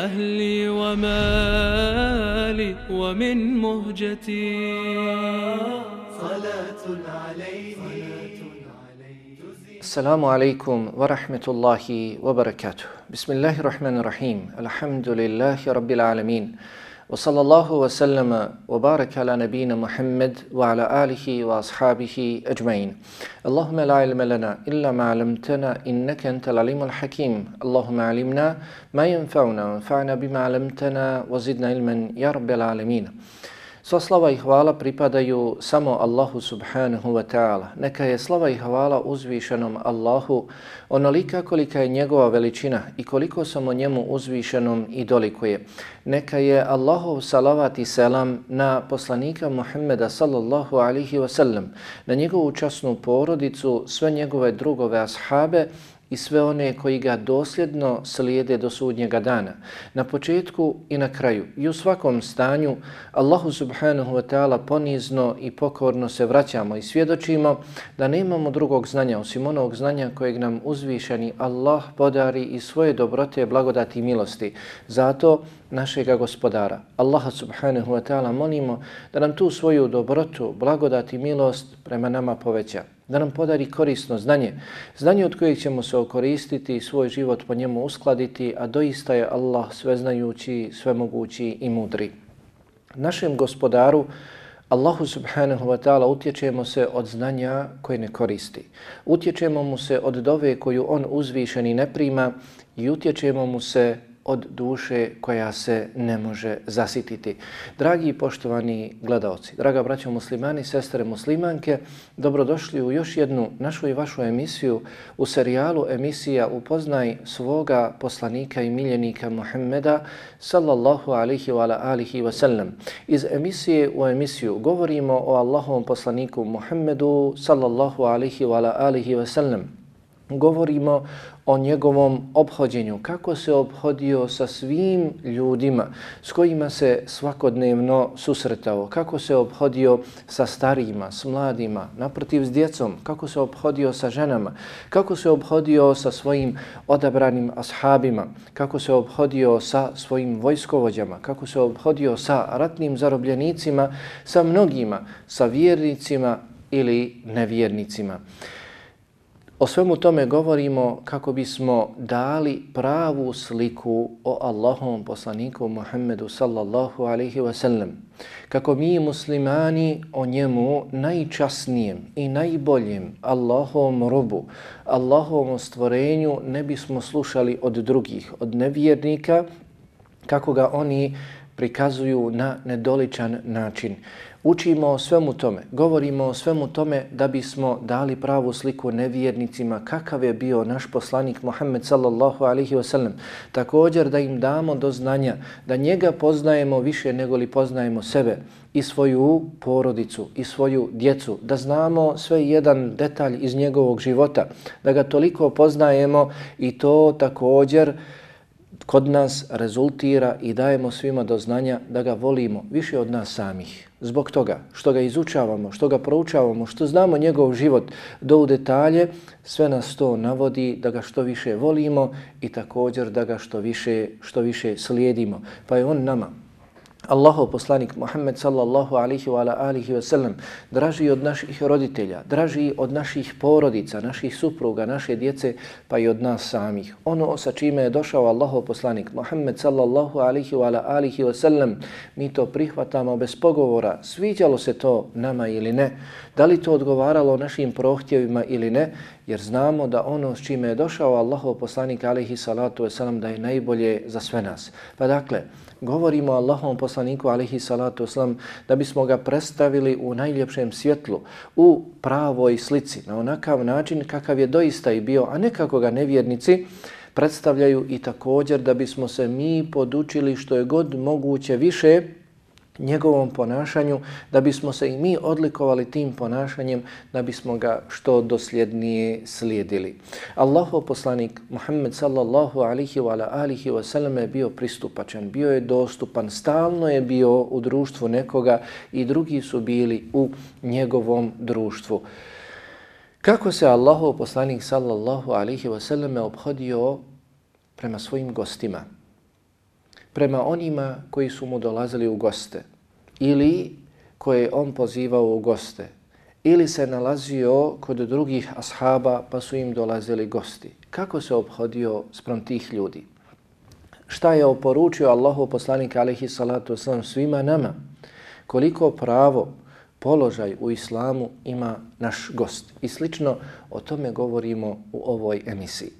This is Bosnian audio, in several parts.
وأهلي ومالي ومن مهجتي. صلاة عليه السلام عليكم ورحمة الله وبركاته. بسم الله الرحمن الرحيم. الحمد لله رب العالمين. وصلى الله وسلم وبارك على نبينا محمد وعلى آله وأصحابه أجمعين. اللهم لا علم لنا إلا ما علمتنا إنك أنت العليم الحكيم. اللهم علمنا ما ينفعنا وانفعنا بما علمتنا وزدنا علما يا رب العالمين. Sva slava i hvala pripadaju samo Allahu subhanahu wa ta'ala. Neka je slava i hvala uzvišenom Allahu onolika kolika je njegova veličina i koliko samo njemu uzvišenom i dolikuje. Neka je Allahov salavat i selam na poslanika Muhammeda sallallahu alihi wa sallam, na njegovu časnu porodicu, sve njegove drugove ashabe i sve one koji ga dosljedno slijede do sudnjega dana. Na početku i na kraju i u svakom stanju Allahu subhanahu wa ta'ala ponizno i pokorno se vraćamo i svjedočimo da nemamo drugog znanja osim onog znanja kojeg nam uzvišeni Allah podari i svoje dobrote, blagodati i milosti. Zato našega gospodara, Allaha subhanahu wa ta'ala, molimo da nam tu svoju dobrotu, blagodati i milost prema nama poveća da nam podari korisno znanje, znanje od kojeg ćemo se okoristiti i svoj život po njemu uskladiti, a doista je Allah sveznajući, svemogući i mudri. Našem gospodaru, Allahu subhanahu wa ta'ala utječemo se od znanja koje ne koristi. Utječemo mu se od dove koju on uzvišeni ne prima i utječemo mu se od duše koja se ne može zasititi. Dragi i poštovani gledaoci, draga braćo muslimani, sestre muslimanke, dobrodošli u još jednu našu i vašu emisiju u serijalu emisija Upoznaj svoga poslanika i miljenika Muhammeda sallallahu alihi wa alihi wa sallam. Iz emisije u emisiju govorimo o Allahovom poslaniku Muhammedu sallallahu alihi wa alihi wa sallam govorimo o njegovom obhođenju, kako se obhodio sa svim ljudima s kojima se svakodnevno susretao, kako se obhodio sa starijima, s mladima, naprotiv s djecom, kako se obhodio sa ženama, kako se obhodio sa svojim odabranim ashabima, kako se obhodio sa svojim vojskovođama, kako se obhodio sa ratnim zarobljenicima, sa mnogima, sa vjernicima ili nevjernicima. O svemu tome govorimo kako bismo dali pravu sliku o Allahovom poslaniku Muhammedu sallallahu alaihi wasallam. Kako mi muslimani o njemu najčasnijem i najboljem Allahovom robu, Allahovom stvorenju ne bismo slušali od drugih, od nevjernika, kako ga oni prikazuju na nedoličan način. Učimo o svemu tome, govorimo o svemu tome da bismo dali pravu sliku nevjernicima kakav je bio naš poslanik Muhammed sallallahu alaihi wasallam. Također da im damo do znanja da njega poznajemo više nego li poznajemo sebe i svoju porodicu i svoju djecu, da znamo sve jedan detalj iz njegovog života, da ga toliko poznajemo i to također kod nas rezultira i dajemo svima do znanja da ga volimo više od nas samih. Zbog toga što ga izučavamo, što ga proučavamo, što znamo njegov život do u detalje, sve nas to navodi da ga što više volimo i također da ga što više, što više slijedimo. Pa je on nama Allahov poslanik Muhammed sallallahu alihi wa alihi wa sallam draži od naših roditelja, draži od naših porodica, naših supruga, naše djece, pa i od nas samih. Ono sa čime je došao Allahov poslanik Muhammed sallallahu alihi wa alihi wa sallam, mi to prihvatamo bez pogovora, sviđalo se to nama ili ne, da li to odgovaralo našim prohtjevima ili ne, jer znamo da ono s čime je došao Allahov poslanik alaihi salatu wasalam da je najbolje za sve nas. Pa dakle, govorimo Allahovom poslaniku alaihi salatu wasalam da bismo ga predstavili u najljepšem svjetlu, u pravoj slici, na onakav način kakav je doista i bio, a nekako ga nevjernici predstavljaju i također da bismo se mi podučili što je god moguće više njegovom ponašanju, da bismo se i mi odlikovali tim ponašanjem, da bismo ga što dosljednije slijedili. Allahu poslanik Muhammed sallallahu alihi wa alihi wa sallam je bio pristupačan, bio je dostupan, stalno je bio u društvu nekoga i drugi su bili u njegovom društvu. Kako se Allahov poslanik sallallahu alihi wa sallam obhodio prema svojim gostima? Prema onima koji su mu dolazili u goste ili koje on pozivao u goste ili se nalazio kod drugih ashaba pa su im dolazili gosti. Kako se obhodio sprem tih ljudi? Šta je oporučio Allahu poslanik alaihi salatu wasalam svima nama? Koliko pravo, položaj u islamu ima naš gost? I slično o tome govorimo u ovoj emisiji.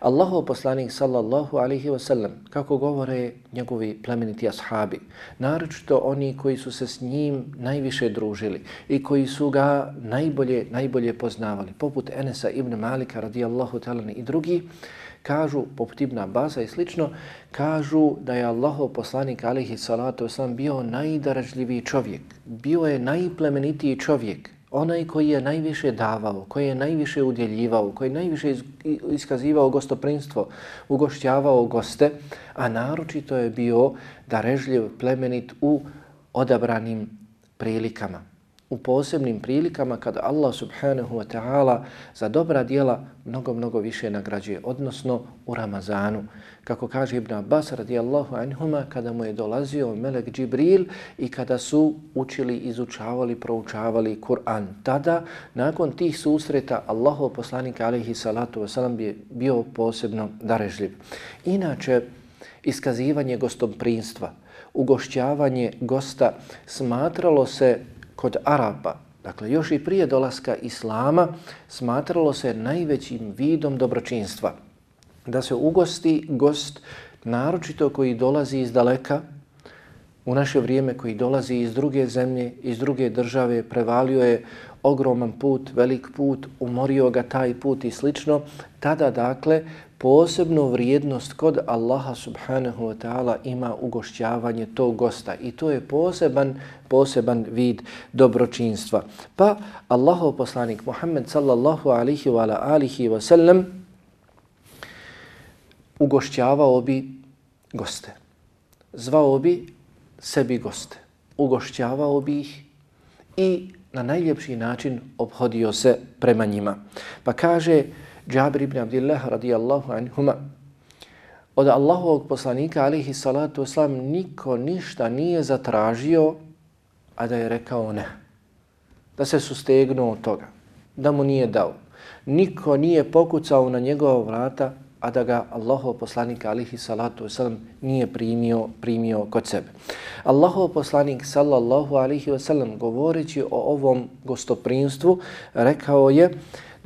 Allahov poslanik sallallahu alaihi wa sallam, kako govore njegovi plemeniti ashabi, naročito oni koji su se s njim najviše družili i koji su ga najbolje, najbolje poznavali, poput Enesa ibn Malika radijallahu talani i drugi, kažu, poput Ibn Abasa i slično, kažu da je Allahov poslanik alaihi salatu wasallam bio najdaražljiviji čovjek, bio je najplemenitiji čovjek, onaj koji je najviše davao, koji je najviše udjeljivao, koji je najviše iskazivao gostoprinstvo, ugošćavao goste, a naročito je bio darežljiv plemenit u odabranim prilikama u posebnim prilikama kada Allah subhanahu wa ta'ala za dobra dijela mnogo, mnogo više nagrađuje, odnosno u Ramazanu. Kako kaže Ibn Abbas radijallahu anhuma, kada mu je dolazio Melek Džibril i kada su učili, izučavali, proučavali Kur'an. Tada, nakon tih susreta, Allahov poslanik alaihi salatu wasalam bi bio posebno darežljiv. Inače, iskazivanje gostoprinstva, ugošćavanje gosta smatralo se kod Araba, dakle još i prije dolaska Islama, smatralo se najvećim vidom dobročinstva. Da se ugosti gost, naročito koji dolazi iz daleka, u naše vrijeme koji dolazi iz druge zemlje, iz druge države, prevalio je ogroman put, velik put, umorio ga taj put i slično, tada dakle posebnu vrijednost kod Allaha subhanahu wa ta'ala ima ugošćavanje tog gosta i to je poseban poseban vid dobročinstva. Pa Allahov poslanik Muhammed sallallahu alihi wa alihi wa sallam ugošćavao bi goste. Zvao bi sebi goste. Ugošćavao bi ih i na najljepši način obhodio se prema njima. Pa kaže Džabir ibn Abdillah radijallahu anhuma, od Allahovog poslanika alihi salatu oslam niko ništa nije zatražio, a da je rekao ne. Da se sustegnuo od toga, da mu nije dao. Niko nije pokucao na njegova vrata, a da ga Allahov poslanik alihi salatu wasalam nije primio, primio kod sebe. Allahov poslanik sallallahu alihi wasalam govoreći o ovom gostoprinstvu rekao je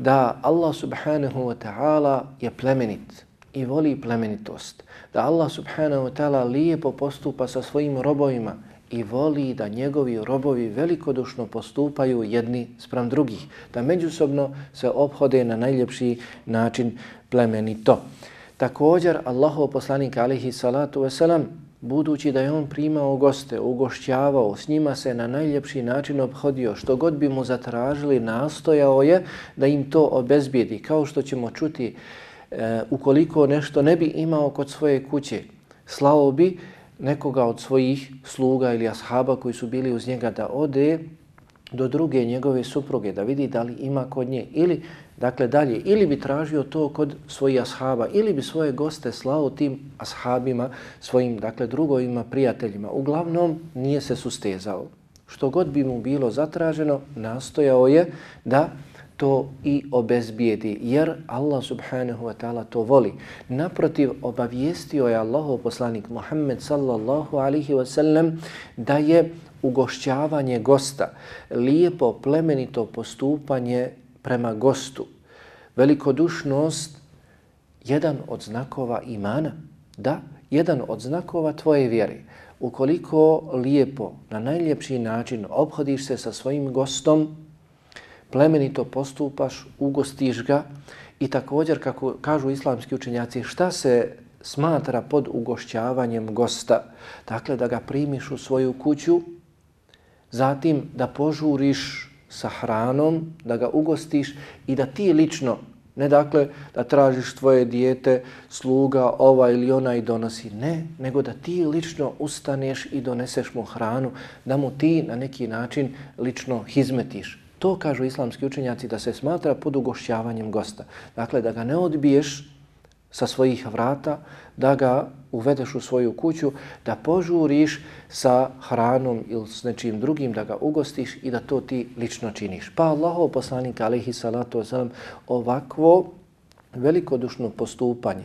da Allah subhanahu wa ta'ala je plemenit i voli plemenitost. Da Allah subhanahu wa ta'ala lijepo postupa sa svojim robovima i voli da njegovi robovi velikodušno postupaju jedni sprem drugih. Da međusobno se obhode na najljepši način plemenito. Također Allahov poslanik alihi salatu wasalam budući da je on primao goste, ugošćavao, s njima se na najljepši način obhodio, što god bi mu zatražili, nastojao je da im to obezbijedi. Kao što ćemo čuti e, ukoliko nešto ne bi imao kod svoje kuće, slao bi nekoga od svojih sluga ili ashaba koji su bili uz njega da ode do druge njegove supruge, da vidi da li ima kod nje ili dakle dalje, ili bi tražio to kod svojih ashaba, ili bi svoje goste slao tim ashabima, svojim dakle drugovima, prijateljima. Uglavnom nije se sustezao. Što god bi mu bilo zatraženo, nastojao je da to i obezbijedi, jer Allah subhanahu wa ta'ala to voli. Naprotiv, obavijestio je Allahov poslanik Muhammed sallallahu alihi wa sallam da je ugošćavanje gosta, lijepo plemenito postupanje prema gostu, velikodušnost, jedan od znakova imana, da, jedan od znakova tvoje vjere. Ukoliko lijepo, na najljepši način obhodiš se sa svojim gostom, plemenito postupaš, ugostiš ga i također, kako kažu islamski učenjaci, šta se smatra pod ugošćavanjem gosta? Dakle, da ga primiš u svoju kuću, zatim da požuriš sa hranom, da ga ugostiš i da ti lično, ne dakle da tražiš tvoje dijete, sluga, ova ili ona i donosi, ne, nego da ti lično ustaneš i doneseš mu hranu, da mu ti na neki način lično hizmetiš. To kažu islamski učenjaci da se smatra pod ugošćavanjem gosta. Dakle, da ga ne odbiješ sa svojih vrata, da ga uvedeš u svoju kuću, da požuriš sa hranom ili s nečim drugim, da ga ugostiš i da to ti lično činiš. Pa Allahov poslanik alaihi salatu wasalam ovakvo velikodušno postupanje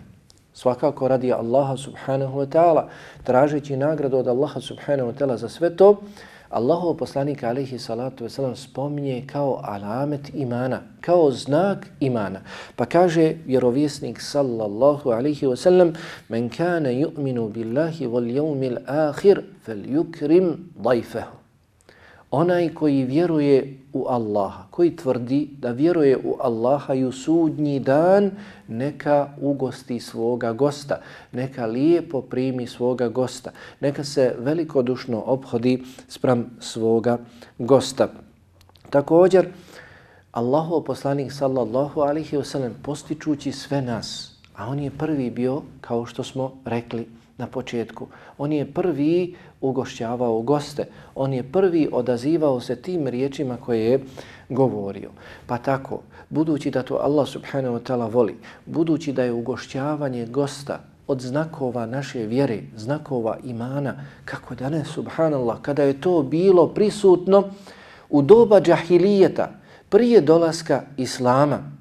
svakako radi Allaha subhanahu wa ta'ala, tražeći nagradu od Allaha subhanahu wa ta'ala za sve to, Allahov poslanik alaihi salatu wasalam spominje kao alamet imana, kao znak imana. Pa kaže vjerovjesnik sallallahu alaihi wasalam men kane yu'minu billahi wal jevmil ahir fel yukrim dajfehu onaj koji vjeruje u Allaha, koji tvrdi da vjeruje u Allaha i u sudnji dan, neka ugosti svoga gosta, neka lijepo primi svoga gosta, neka se velikodušno obhodi sprem svoga gosta. Također, Allahov poslanik sallallahu alihi wasallam postičući sve nas, a on je prvi bio, kao što smo rekli, na početku. On je prvi ugošćavao goste. On je prvi odazivao se tim riječima koje je govorio. Pa tako, budući da to Allah subhanahu wa ta'ala voli, budući da je ugošćavanje gosta od znakova naše vjere, znakova imana, kako danas, subhanallah, kada je to bilo prisutno u doba džahilijeta, prije dolaska Islama,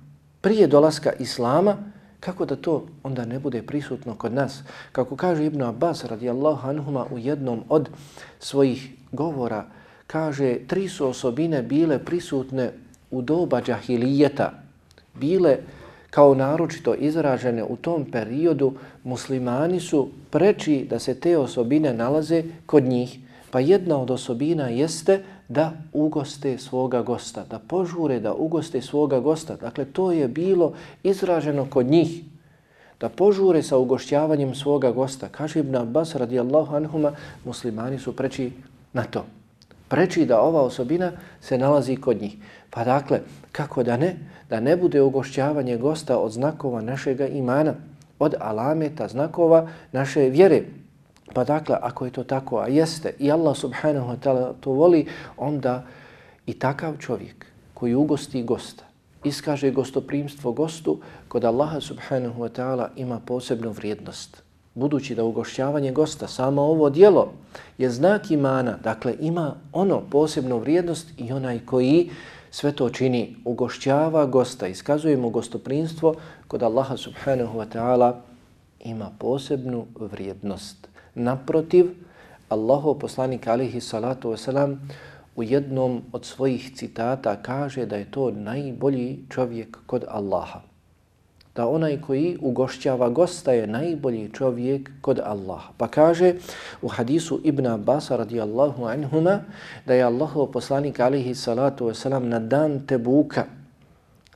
prije dolaska Islama, Kako da to onda ne bude prisutno kod nas? Kako kaže Ibn Abbas radijallahu anhuma u jednom od svojih govora, kaže tri su osobine bile prisutne u doba džahilijeta, bile kao naročito izražene u tom periodu, muslimani su preči da se te osobine nalaze kod njih. Pa jedna od osobina jeste da ugoste svoga gosta, da požure da ugoste svoga gosta. Dakle, to je bilo izraženo kod njih, da požure sa ugošćavanjem svoga gosta. Kaže Ibn Abbas radijallahu anhuma, muslimani su preči na to. Preči da ova osobina se nalazi kod njih. Pa dakle, kako da ne? Da ne bude ugošćavanje gosta od znakova našega imana, od alameta, znakova naše vjere. Pa dakle, ako je to tako, a jeste, i Allah subhanahu wa ta'ala to voli, onda i takav čovjek koji ugosti gosta, iskaže gostoprimstvo gostu, kod Allaha subhanahu wa ta'ala ima posebnu vrijednost. Budući da ugošćavanje gosta, samo ovo dijelo je znak imana, dakle ima ono posebnu vrijednost i onaj koji sve to čini, ugošćava gosta, iskazuje mu gostoprimstvo, kod Allaha subhanahu wa ta'ala ima posebnu vrijednost. Naprotiv, Allahov poslanik alihi salatu wasalam u jednom od svojih citata kaže da je to najbolji čovjek kod Allaha. Da onaj koji ugošćava gosta je najbolji čovjek kod Allaha. Pa kaže u hadisu Ibn Abbas radijallahu anhuma da je Allahov poslanik alihi salatu wasalam na dan Tebuka,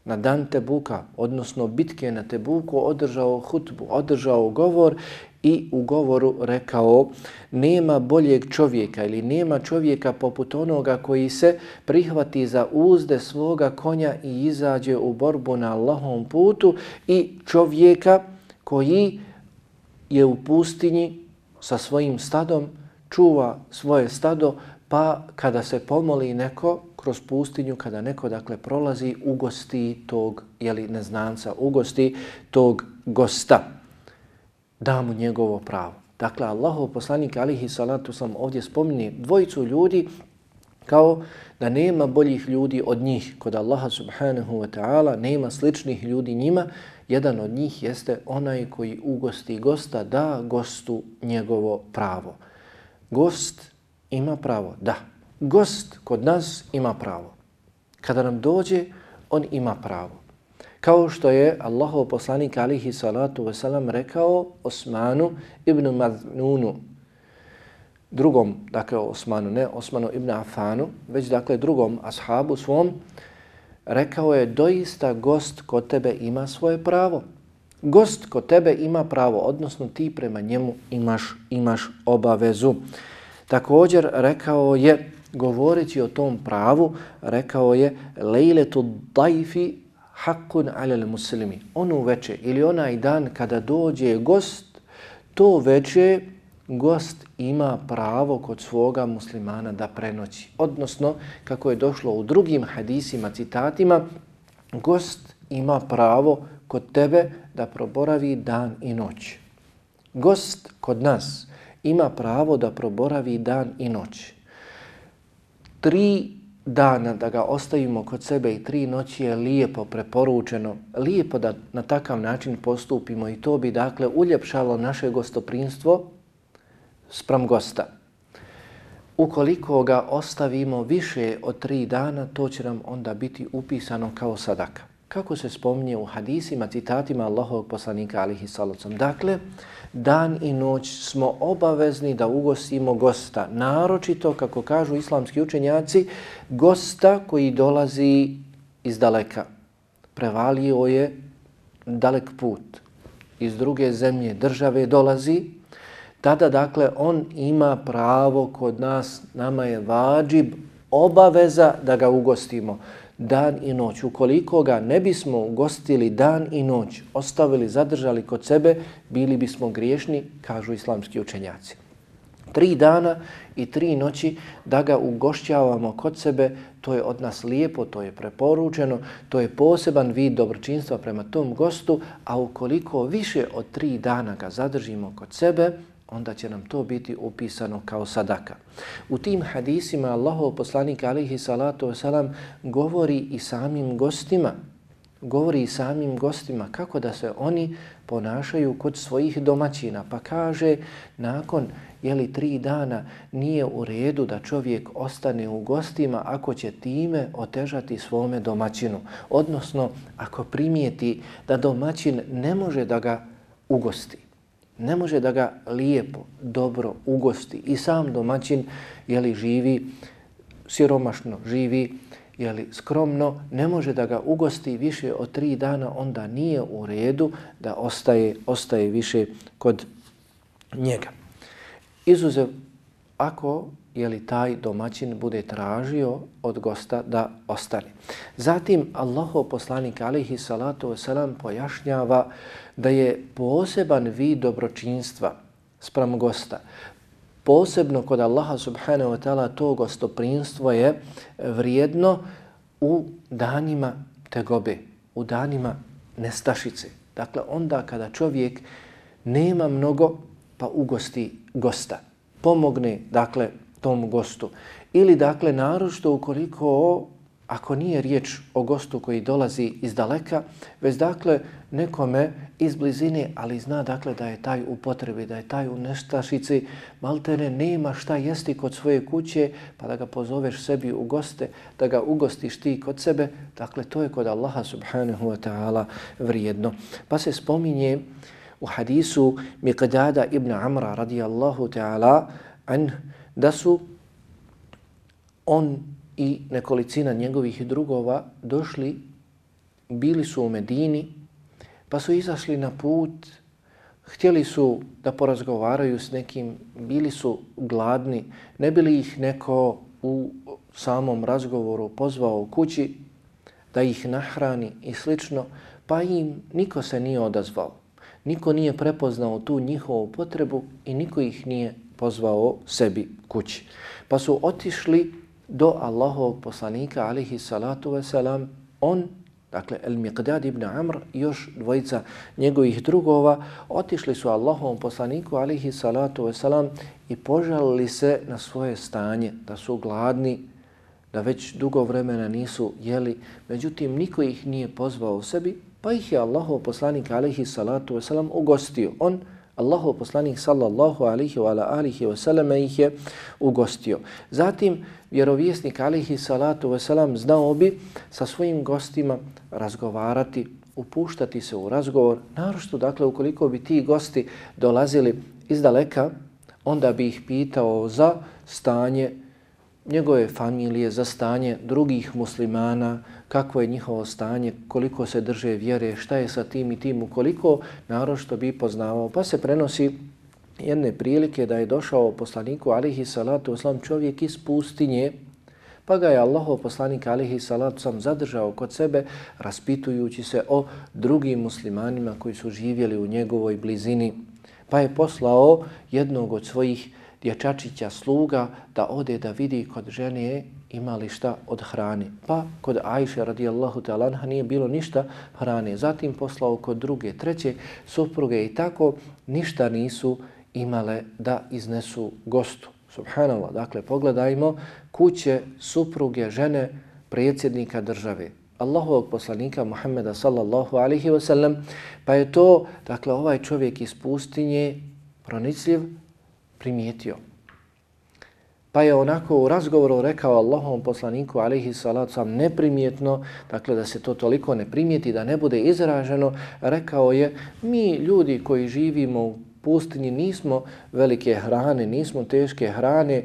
na dan Tebuka, odnosno bitke na Tebuku, održao hutbu, održao govor i u govoru rekao nema boljeg čovjeka ili nema čovjeka poput onoga koji se prihvati za uzde svoga konja i izađe u borbu na Allahom putu i čovjeka koji je u pustinji sa svojim stadom, čuva svoje stado, pa kada se pomoli neko kroz pustinju, kada neko dakle prolazi, ugosti tog, jeli neznanca, ugosti tog gosta, da mu njegovo pravo. Dakle, Allahov poslanik alihi salatu sam ovdje spominje dvojicu ljudi kao da nema boljih ljudi od njih kod Allaha subhanahu wa ta'ala, nema sličnih ljudi njima, jedan od njih jeste onaj koji ugosti gosta, da gostu njegovo pravo. Gost ima pravo, da. Gost kod nas ima pravo. Kada nam dođe, on ima pravo. Kao što je Allahov poslanik alihi salatu wasalam rekao Osmanu ibn Madnunu, drugom, dakle Osmanu, ne Osmanu ibn Afanu, već dakle drugom ashabu svom, rekao je doista gost kod tebe ima svoje pravo. Gost kod tebe ima pravo, odnosno ti prema njemu imaš, imaš obavezu. Također rekao je, govoreći o tom pravu, rekao je lejletu dajfi hakun alel muslimi. Onu veče ili onaj dan kada dođe gost, to veče gost ima pravo kod svoga muslimana da prenoći. Odnosno, kako je došlo u drugim hadisima, citatima, gost ima pravo kod tebe da proboravi dan i noć. Gost kod nas ima pravo da proboravi dan i noć. Tri dana da ga ostavimo kod sebe i tri noći je lijepo preporučeno, lijepo da na takav način postupimo i to bi dakle uljepšalo naše gostoprinstvo sprem gosta. Ukoliko ga ostavimo više od tri dana, to će nam onda biti upisano kao sadaka. Kako se spominje u hadisima, citatima Allahovog poslanika alihi salacom. Dakle, dan i noć smo obavezni da ugostimo gosta. Naročito, kako kažu islamski učenjaci, gosta koji dolazi iz daleka. Prevalio je dalek put. Iz druge zemlje države dolazi, tada dakle on ima pravo kod nas, nama je vađib, obaveza da ga ugostimo dan i noć. Ukoliko ga ne bismo ugostili dan i noć, ostavili, zadržali kod sebe, bili bismo griješni, kažu islamski učenjaci. Tri dana i tri noći da ga ugošćavamo kod sebe, to je od nas lijepo, to je preporučeno, to je poseban vid dobročinstva prema tom gostu, a ukoliko više od tri dana ga zadržimo kod sebe, onda će nam to biti opisano kao sadaka. U tim hadisima Allahov poslanik alihi salatu wasalam govori i samim gostima, govori i samim gostima kako da se oni ponašaju kod svojih domaćina. Pa kaže, nakon jeli, tri dana nije u redu da čovjek ostane u gostima ako će time otežati svome domaćinu. Odnosno, ako primijeti da domaćin ne može da ga ugosti ne može da ga lijepo, dobro ugosti i sam domaćin jeli, živi siromašno, živi jeli, skromno, ne može da ga ugosti više od tri dana, onda nije u redu da ostaje, ostaje više kod njega. Izuzev ako je li taj domaćin bude tražio od gosta da ostane. Zatim Allahov poslanik alihi salatu wasalam pojašnjava da je poseban vid dobročinstva sprem gosta. Posebno kod Allaha subhanahu wa ta'ala to gostoprinstvo je vrijedno u danima tegobe, u danima nestašice. Dakle, onda kada čovjek nema mnogo, pa ugosti gosta. Pomogne, dakle, tom gostu. Ili, dakle, naročito ukoliko ako nije riječ o gostu koji dolazi iz daleka, već dakle nekome iz blizine, ali zna dakle da je taj u potrebi, da je taj u nestašici, maltene nema šta jesti kod svoje kuće, pa da ga pozoveš sebi u goste, da ga ugostiš ti kod sebe, dakle to je kod Allaha subhanahu wa ta'ala vrijedno. Pa se spominje u hadisu Miqdada ibn Amra radijallahu ta'ala an da su on i nekolicina njegovih drugova došli, bili su u Medini, pa su izašli na put, htjeli su da porazgovaraju s nekim, bili su gladni, ne bili ih neko u samom razgovoru pozvao u kući da ih nahrani i slično, pa im niko se nije odazvao. Niko nije prepoznao tu njihovu potrebu i niko ih nije pozvao sebi kući. Pa su otišli do Allahovog poslanika, alihi salatu wasalam, on Dakle, El-Miqdad ibn Amr i još dvojica njegovih drugova otišli su Allahovom poslaniku alihi salatu wasalam i požalili se na svoje stanje, da su gladni, da već dugo vremena nisu jeli. Međutim, niko ih nije pozvao u sebi, pa ih je Allahov poslanik alihi salatu wasalam ugostio. On Allahov poslanik sallallahu alihi wa ala alihi wa sallam ih je ugostio. Zatim vjerovjesnik alihi salatu wa salam znao bi sa svojim gostima razgovarati, upuštati se u razgovor, narošto dakle ukoliko bi ti gosti dolazili iz daleka, onda bi ih pitao za stanje njegove familije, za stanje drugih muslimana, kakvo je njihovo stanje, koliko se drže vjere, šta je sa tim i tim, ukoliko narošto bi poznavao. Pa se prenosi jedne prilike da je došao poslaniku alihi salatu oslam čovjek iz pustinje, pa ga je Allahov poslanik alihi salatu sam zadržao kod sebe raspitujući se o drugim muslimanima koji su živjeli u njegovoj blizini. Pa je poslao jednog od svojih dječačića sluga da ode da vidi kod žene imali šta od hrane. Pa kod Ajše radijallahu ta'ala nije bilo ništa hrane. Zatim poslao kod druge, treće supruge i tako ništa nisu imale da iznesu gostu. Subhanallah. Dakle, pogledajmo kuće supruge žene predsjednika države. Allahovog poslanika Muhammeda sallallahu alihi wasallam. Pa je to, dakle, ovaj čovjek iz pustinje pronicljiv primijetio. Pa je onako u razgovoru rekao Allahom poslaniku alaihi salatu sam neprimjetno, dakle da se to toliko ne primijeti, da ne bude izraženo, rekao je mi ljudi koji živimo u pustinji nismo velike hrane, nismo teške hrane,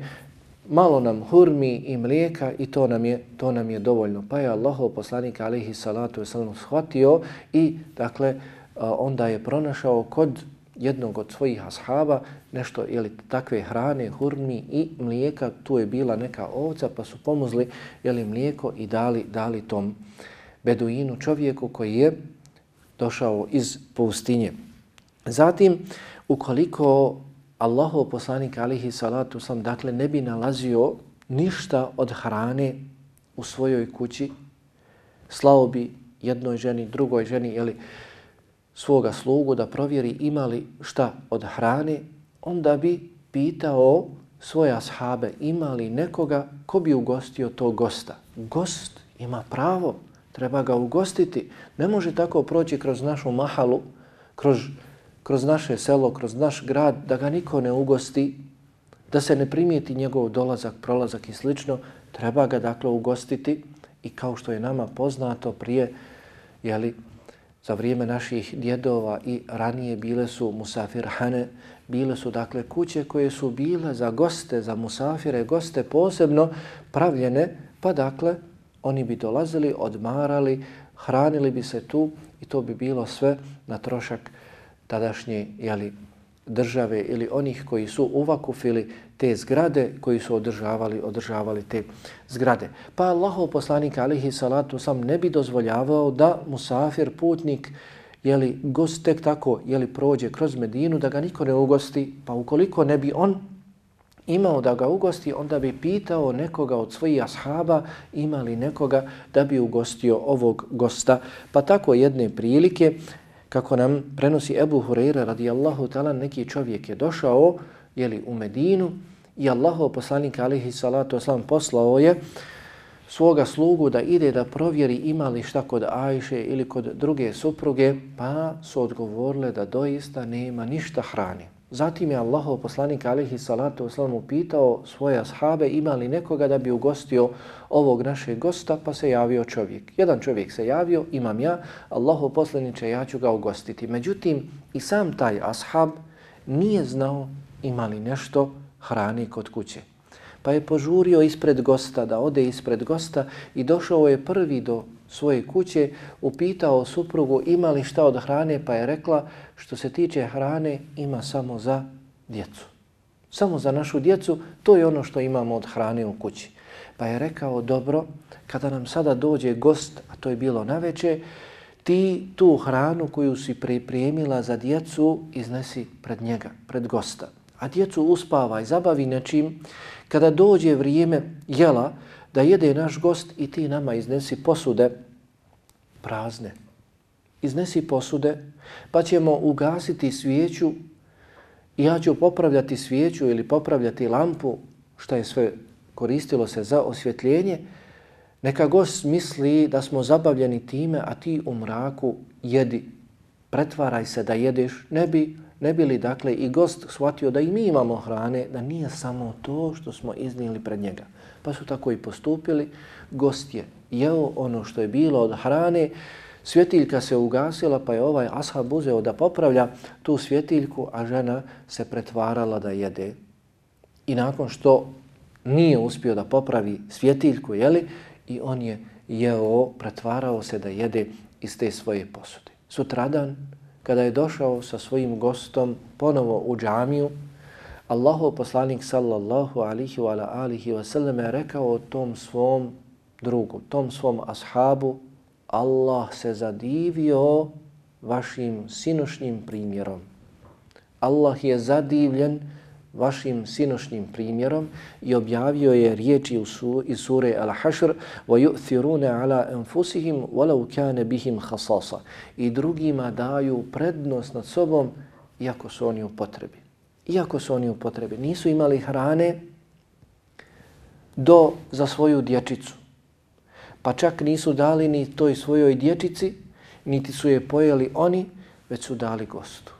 malo nam hurmi i mlijeka i to nam je to nam je dovoljno. Pa je Allahov poslanik alaihi salatu sallam shvatio i dakle onda je pronašao kod jednog od svojih ashaba nešto ili takve hrane, hurmi i mlijeka, tu je bila neka ovca pa su pomuzli jeli, mlijeko i dali, dali tom beduinu čovjeku koji je došao iz pustinje. Zatim, ukoliko Allahov poslanik alihi salatu sam dakle ne bi nalazio ništa od hrane u svojoj kući, slao bi jednoj ženi, drugoj ženi, jeli, svoga slugu da provjeri imali šta od hrane, onda bi pitao svoje ashabe imali nekoga ko bi ugostio tog gosta. Gost ima pravo, treba ga ugostiti. Ne može tako proći kroz našu mahalu, kroz, kroz naše selo, kroz naš grad, da ga niko ne ugosti, da se ne primijeti njegov dolazak, prolazak i slično. Treba ga dakle ugostiti i kao što je nama poznato prije, jeli, za vrijeme naših djedova i ranije bile su musafirhane, bile su dakle kuće koje su bile za goste, za musafire, goste posebno pravljene, pa dakle oni bi dolazili, odmarali, hranili bi se tu i to bi bilo sve na trošak tadašnje jeli, države ili onih koji su uvakufili te zgrade koji su održavali održavali te zgrade. Pa Allahov poslanik alihi salatu sam ne bi dozvoljavao da musafir, putnik, jeli gost tek tako jeli prođe kroz Medinu da ga niko ne ugosti, pa ukoliko ne bi on imao da ga ugosti, onda bi pitao nekoga od svojih ashaba ima li nekoga da bi ugostio ovog gosta. Pa tako jedne prilike kako nam prenosi Ebu Hureyre radijallahu ta'ala, neki čovjek je došao jeli, u Medinu i Allahov poslanik alihi salatu oslam poslao je svoga slugu da ide da provjeri ima li šta kod Ajše ili kod druge supruge, pa su odgovorile da doista nema ništa hrane. Zatim je Allahov poslanik alihi salatu wasalam upitao svoje ashabe ima li nekoga da bi ugostio ovog našeg gosta, pa se javio čovjek. Jedan čovjek se javio, imam ja, Allahov poslaniče, ja ću ga ugostiti. Međutim, i sam taj ashab nije znao ima li nešto hrani kod kuće. Pa je požurio ispred gosta, da ode ispred gosta i došao je prvi do svoje kuće, upitao suprugu ima li šta od hrane, pa je rekla što se tiče hrane ima samo za djecu. Samo za našu djecu, to je ono što imamo od hrane u kući. Pa je rekao, dobro, kada nam sada dođe gost, a to je bilo na veče, ti tu hranu koju si pripremila za djecu iznesi pred njega, pred gosta. A djecu uspava i zabavi nečim. Kada dođe vrijeme jela da jede naš gost i ti nama iznesi posude prazne. Iznesi posude pa ćemo ugasiti svijeću i ja ću popravljati svijeću ili popravljati lampu što je sve koristilo se za osvjetljenje Neka gost misli da smo zabavljeni time, a ti u mraku jedi. Pretvaraj se da jedeš. Ne bi, ne bi li dakle i gost shvatio da i mi imamo hrane, da nije samo to što smo iznijeli pred njega. Pa su tako i postupili. Gost je jeo ono što je bilo od hrane. Svjetiljka se ugasila pa je ovaj ashab uzeo da popravlja tu svjetiljku, a žena se pretvarala da jede. I nakon što nije uspio da popravi svjetiljku, jeli, i on je jeo, pretvarao se da jede iz te svoje posude. Sutradan, kada je došao sa svojim gostom ponovo u džamiju, Allahov poslanik sallallahu alihi wa alihi wa sallam je rekao o tom svom drugu, tom svom ashabu, Allah se zadivio vašim sinošnjim primjerom. Allah je zadivljen vašim sinošnjim primjerom i objavio je riječi iz sure Al-Hashr وَيُؤْثِرُونَ عَلَىٰ أَنفُسِهِمْ وَلَوْ كَانَ بِهِمْ خَصَاصًا I drugima daju prednost nad sobom iako su oni u potrebi. Iako su oni u potrebi. Nisu imali hrane do za svoju dječicu. Pa čak nisu dali ni toj svojoj dječici, niti su je pojeli oni, već su dali gostu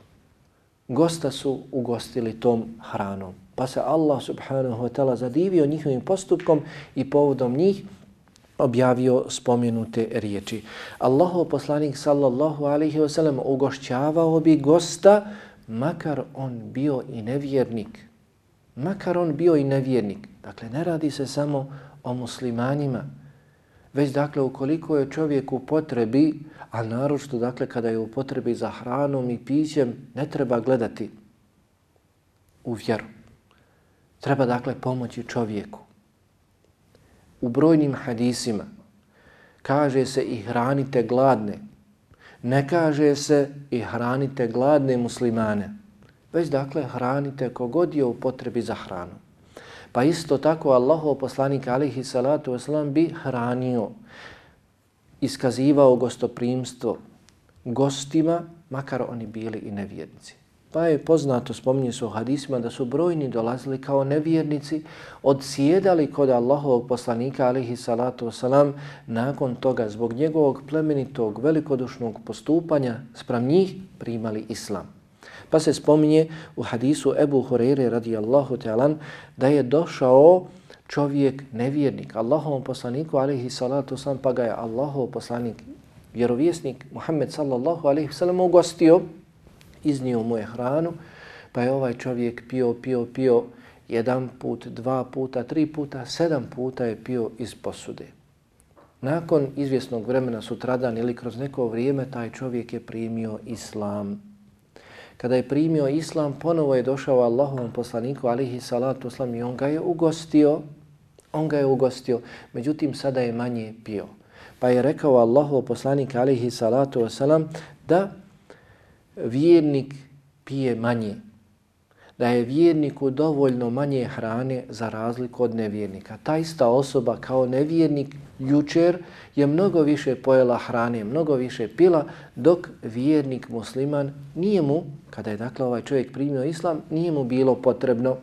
gosta su ugostili tom hranom. Pa se Allah subhanahu wa ta'ala zadivio njihovim postupkom i povodom njih objavio spomenute riječi. Allahov poslanik sallallahu alaihi wa sallam ugošćavao bi gosta makar on bio i nevjernik. Makar on bio i nevjernik. Dakle, ne radi se samo o muslimanima, već dakle ukoliko je čovjek u potrebi, a naročito dakle kada je u potrebi za hranom i pićem, ne treba gledati u vjeru. Treba dakle pomoći čovjeku. U brojnim hadisima kaže se i hranite gladne. Ne kaže se i hranite gladne muslimane. Već dakle hranite kogod je u potrebi za hranom. Pa isto tako Allahov poslanik alihi salatu wasalam bi hranio, iskazivao gostoprimstvo gostima, makar oni bili i nevjernici. Pa je poznato, spominje se u hadisima, da su brojni dolazili kao nevjernici, odsjedali kod Allahovog poslanika alihi salatu wasalam, nakon toga zbog njegovog plemenitog velikodušnog postupanja sprem njih primali islam. Pa se spominje u hadisu Ebu Hureyre radijallahu ta'alan da je došao čovjek nevjernik, Allahovom poslaniku alaihi salatu sam, pa ga je Allahov poslanik, vjerovjesnik Muhammed sallallahu alaihi sallam ugostio, iznio mu je hranu, pa je ovaj čovjek pio, pio, pio jedan put, dva puta, tri puta, sedam puta je pio iz posude. Nakon izvjesnog vremena sutradan ili kroz neko vrijeme taj čovjek je primio islam. Kada je primio islam, ponovo je došao Allahovom poslaniku, alihi salatu islam, i on ga je ugostio, on ga je ugostio, međutim sada je manje pio. Pa je rekao Allahov poslanik, alihi salatu wasalam, da vjernik pije manje, da je vjerniku dovoljno manje hrane za razliku od nevjernika. Ta ista osoba kao nevjernik jučer je mnogo više pojela hrane, mnogo više pila, dok vjernik musliman nije mu, kada je dakle ovaj čovjek primio islam, nije mu bilo potrebno.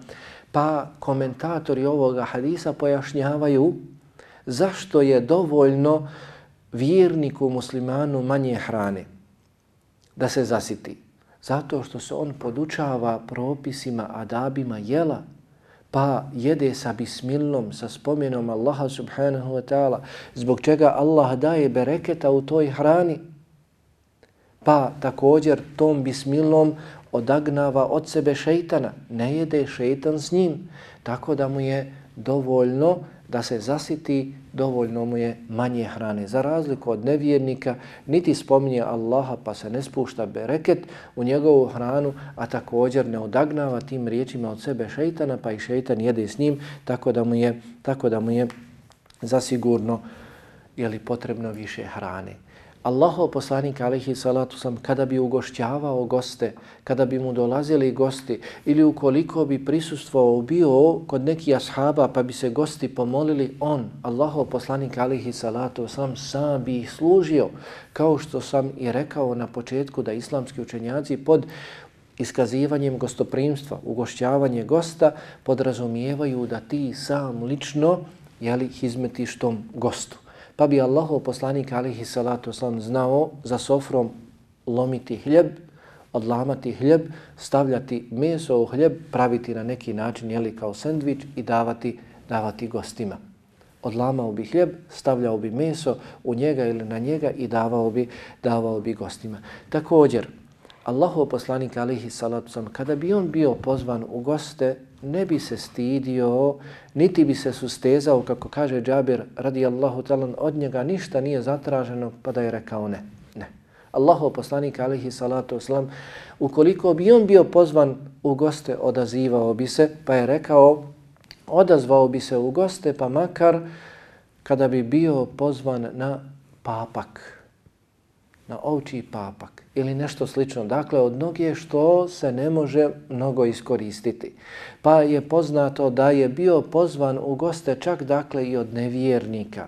Pa komentatori ovoga hadisa pojašnjavaju zašto je dovoljno vjerniku muslimanu manje hrane da se zasiti. Zato što se on podučava propisima, adabima jela, pa jede sa bismilom, sa spomenom Allaha subhanahu wa ta'ala, zbog čega Allah daje bereketa u toj hrani, pa također tom bismilom odagnava od sebe šeitana, ne jede šeitan s njim, tako da mu je dovoljno da se zasiti, dovoljno mu je manje hrane. Za razliku od nevjernika, niti spominje Allaha pa se ne spušta bereket u njegovu hranu, a također ne odagnava tim riječima od sebe šeitana, pa i šeitan jede s njim, tako da mu je, tako da mu je zasigurno je li potrebno više hrane. Allahov poslanik alihi salatu sam kada bi ugošćavao goste, kada bi mu dolazili gosti ili ukoliko bi prisustvovao bio kod nekih ashaba pa bi se gosti pomolili, on, Allahov poslanik alihi salatu sam, sam bi ih služio kao što sam i rekao na početku da islamski učenjaci pod iskazivanjem gostoprimstva, ugošćavanje gosta podrazumijevaju da ti sam lično jeli, hizmetiš tom gostu pa bi Allahov poslanik alihi salatu wasalam znao za sofrom lomiti hljeb, odlamati hljeb, stavljati meso u hljeb, praviti na neki način jeli kao sendvič i davati, davati gostima. Odlamao bi hljeb, stavljao bi meso u njega ili na njega i davao bi, davao bi gostima. Također, Allahov poslanik alihi salatu sam, kada bi on bio pozvan u goste, ne bi se stidio, niti bi se sustezao, kako kaže Džabir radijallahu talan, od njega ništa nije zatraženo, pa da je rekao ne. Ne. Allahov poslanik alihi salatu sam, ukoliko bi on bio pozvan u goste, odazivao bi se, pa je rekao, odazvao bi se u goste, pa makar kada bi bio pozvan na papak, na ovčiji papak ili nešto slično. Dakle, od noge što se ne može mnogo iskoristiti. Pa je poznato da je bio pozvan u goste čak dakle i od nevjernika.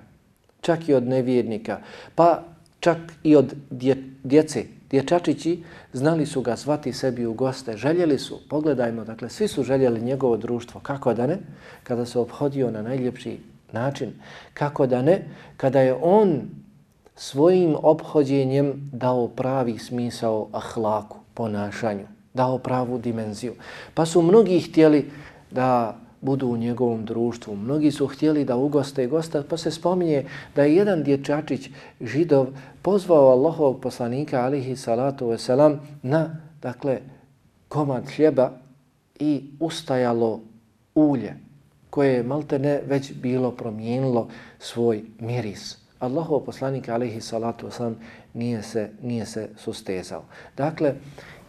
Čak i od nevjernika. Pa čak i od dje, djece. Dječačići znali su ga zvati sebi u goste. Željeli su, pogledajmo, dakle, svi su željeli njegovo društvo. Kako da ne? Kada se obhodio na najljepši način. Kako da ne? Kada je on svojim obhođenjem dao pravi smisao ahlaku, ponašanju, dao pravu dimenziju. Pa su mnogi htjeli da budu u njegovom društvu. Mnogi su htjeli da ugoste i gosta, pa se spominje da je jedan dječačić židov pozvao Allahovog poslanika alihi salatu wasalam na dakle, komad hljeba i ustajalo ulje koje je malte ne već bilo promijenilo svoj miris. Allahov poslanik alejhi salatu vesselam nije se nije se sustezao. Dakle,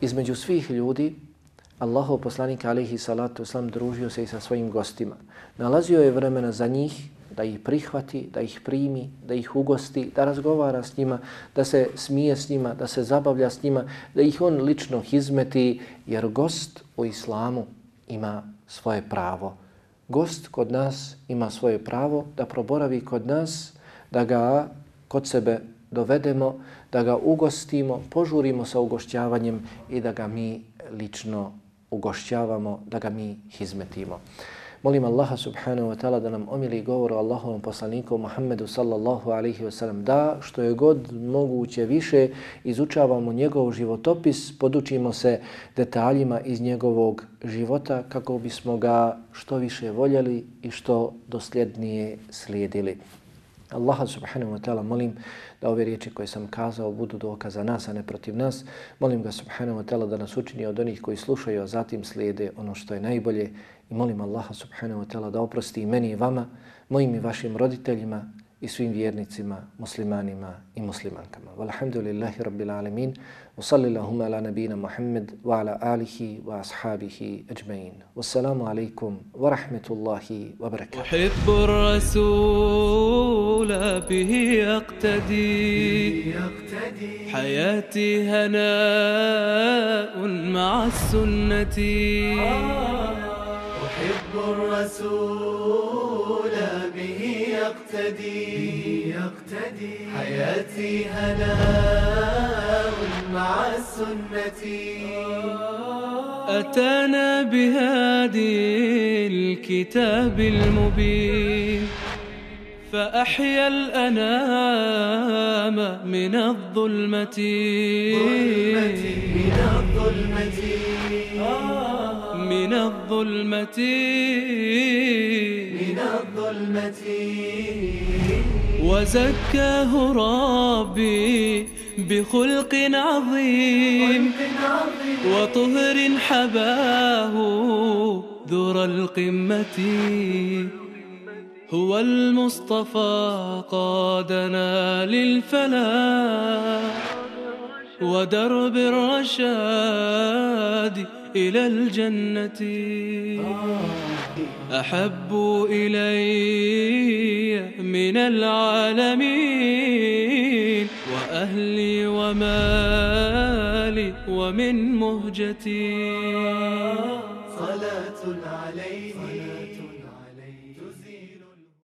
između svih ljudi Allahov poslanik alejhi salatu vesselam družio se i sa svojim gostima. Nalazio je vremena za njih da ih prihvati, da ih primi, da ih ugosti, da razgovara s njima, da se smije s njima, da se zabavlja s njima, da ih on lično hizmeti, jer gost u islamu ima svoje pravo. Gost kod nas ima svoje pravo da proboravi kod nas da ga kod sebe dovedemo, da ga ugostimo, požurimo sa ugošćavanjem i da ga mi lično ugošćavamo, da ga mi hizmetimo. Molim Allaha subhanahu wa ta'ala da nam omili govor o Allahovom poslaniku Muhammedu sallallahu alaihi wa sallam da što je god moguće više izučavamo njegov životopis, podučimo se detaljima iz njegovog života kako bismo ga što više voljeli i što dosljednije slijedili. Allaha subhanahu wa ta'ala molim da ove riječi koje sam kazao budu dokaz za nas, a ne protiv nas. Molim ga subhanahu wa ta'ala da nas učini od onih koji slušaju, a zatim slijede ono što je najbolje. I molim Allaha subhanahu wa ta'ala da oprosti i meni i vama, mojim i vašim roditeljima, i svim vjernicima, muslimanima i muslimankama. Walhamdulillahi rabbil alamin. Wa sallillahumma ala nabina Muhammed wa ala alihi wa ashabihi ajma'in. Wassalamu alaikum wa rahmetullahi wa barakatuh. الرسول به أقتدي. حياتي هناء مع السنة. أحب الرسول به يقتدي يقتدي حياتي هناء مع السنة. أتانا بهادي الكتاب المبين. فأحيا الأنام من الظلمة. من الظلمة من الظلمة من الظلمة وزكاه ربي بخلق عظيم. وطهر حباه ذر القمة. هو المصطفى قادنا للفلاح ودرب الرشاد إلى الجنة. أحب إلي من العالمين وأهلي ومالي ومن مهجتي. صلاة عليه